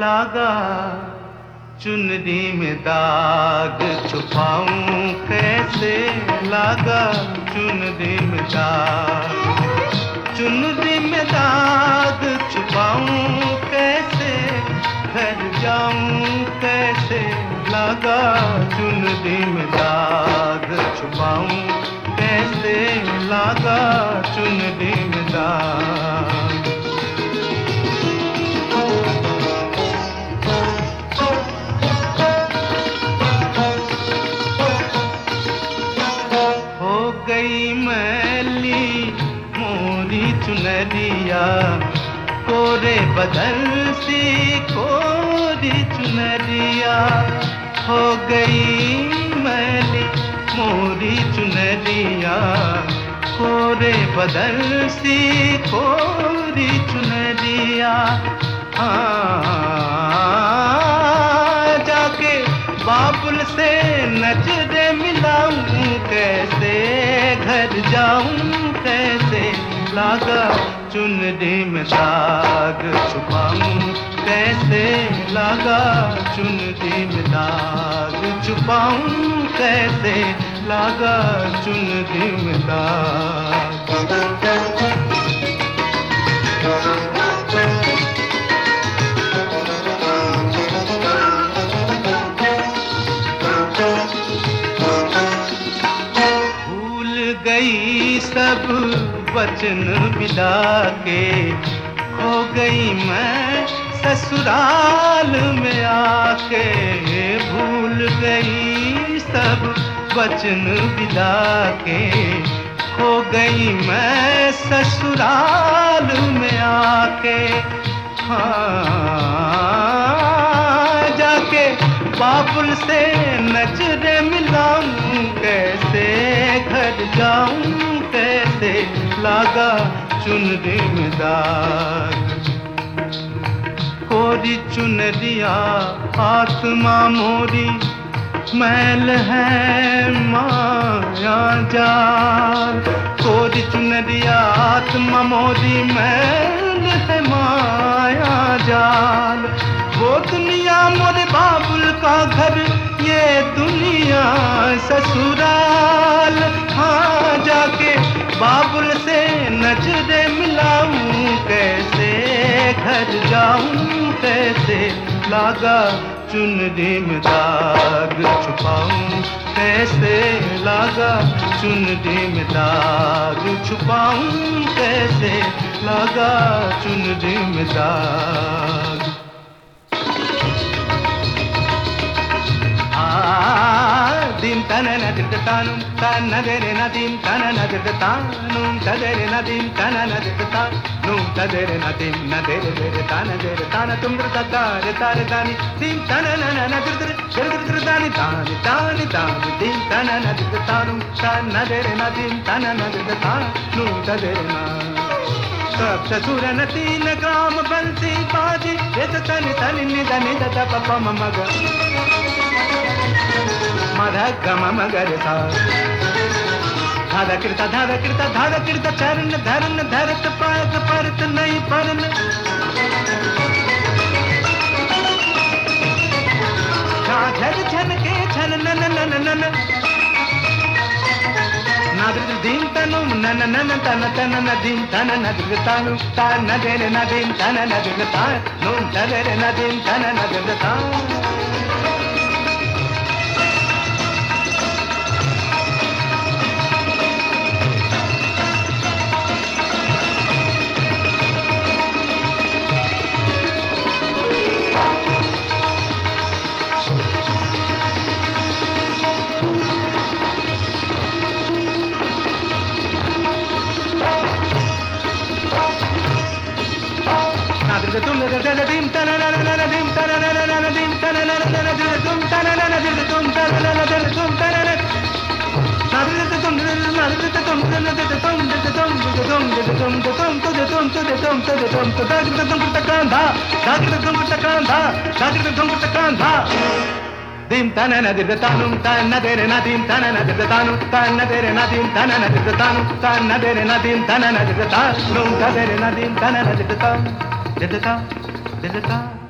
laga चुनरी में दाग, छुपाऊं कैसे? लागा चुनरी में दाग। चुनरी में दाग, छुपाऊं कैसे? घर जाऊँ कैसे? लागा चुनरी में दाग, छुपाऊं कैसे? लागा चुनरी में दाग। कोरे बदल सी कोरी चुनरिया। हो गई मैली मोरी चुनरिया। कोरे बदल सी कोरी चुनरिया। हाँ जाके बाबुल से नजरे मिलाऊं, कैसे घर जाऊँ, कैसे लागा चुनरी में दाग छुपाऊं कैसे? लागा चुनरी में दाग। छुपाऊं कैसे? लागा चुनरी में दाग। सब वचन मिला के हो गई मैं ससुराल में आके। भूल गई सब वचन मिला के हो गई मैं ससुराल में आके। हाँ जाके बाबुल से नजरे मिलाऊं, कैसे घर जाऊँ? लागा चुनरी में दाग कोरी चुनरिया आत्मा मोरी मैल है माया जाल। कोरी चुनरिया आत्मा मोरी मैल है माया जाल। वो दुनिया मोरे बाबुल का घर, ये दुनिया ससुराल। बाबुल से नजरे मिलाऊं, कैसे घर जाऊँ, कैसे लागा चुनरी में दाग छुपाऊं, कैसे लागा चुनरी में दाग छुपाऊं, कैसे लागा चुनरी में दाग। తననదిర్గ తాను తన్నదెరె నదీం తననదిర్గ తాను తదెరె నదీం తననదిర్గ తాను తదెరె నదీం నదెరె దెరె తనదెరె తాన తుంద్ర తద్దారె తారి దాని దీం తనననదిర్గ దెర్గ దాని దాని దాని దాని దీం తననదిర్గ తాను తన్నదెరె నదీం తననదిర్గ తాను తదెరె నా. సప్తసురనతీన గ్రామ బంతి పాజి ఎత తని తని నిద నిద తప మగ. dim tana na dim tanum tana dere na dim tana na dim tanum tadere na सब ससुर न तीन ग्राम बंसी बाजी ये तो तनि तनि निद निद द पप मग मध गम मगर सा धाद कृत धाद कृत धाद कृत चरण धरन धरत पायत परत नहीं परन झन झन के छन नन नन नन నాదృ దీం తను నన నన తన తన నదీం తన నదృతాను తాన దెర నదీం తన నదృతా ను తదెర నదీం తన నదృతా tum tana dim dim tana na dir tanum tana dere na dim tana na dir tanum tana dere na dim tana na dir tanum tana dere na dim tana na dir tanum tana dere na dim tana na dir tanum Lelelá, lelelá.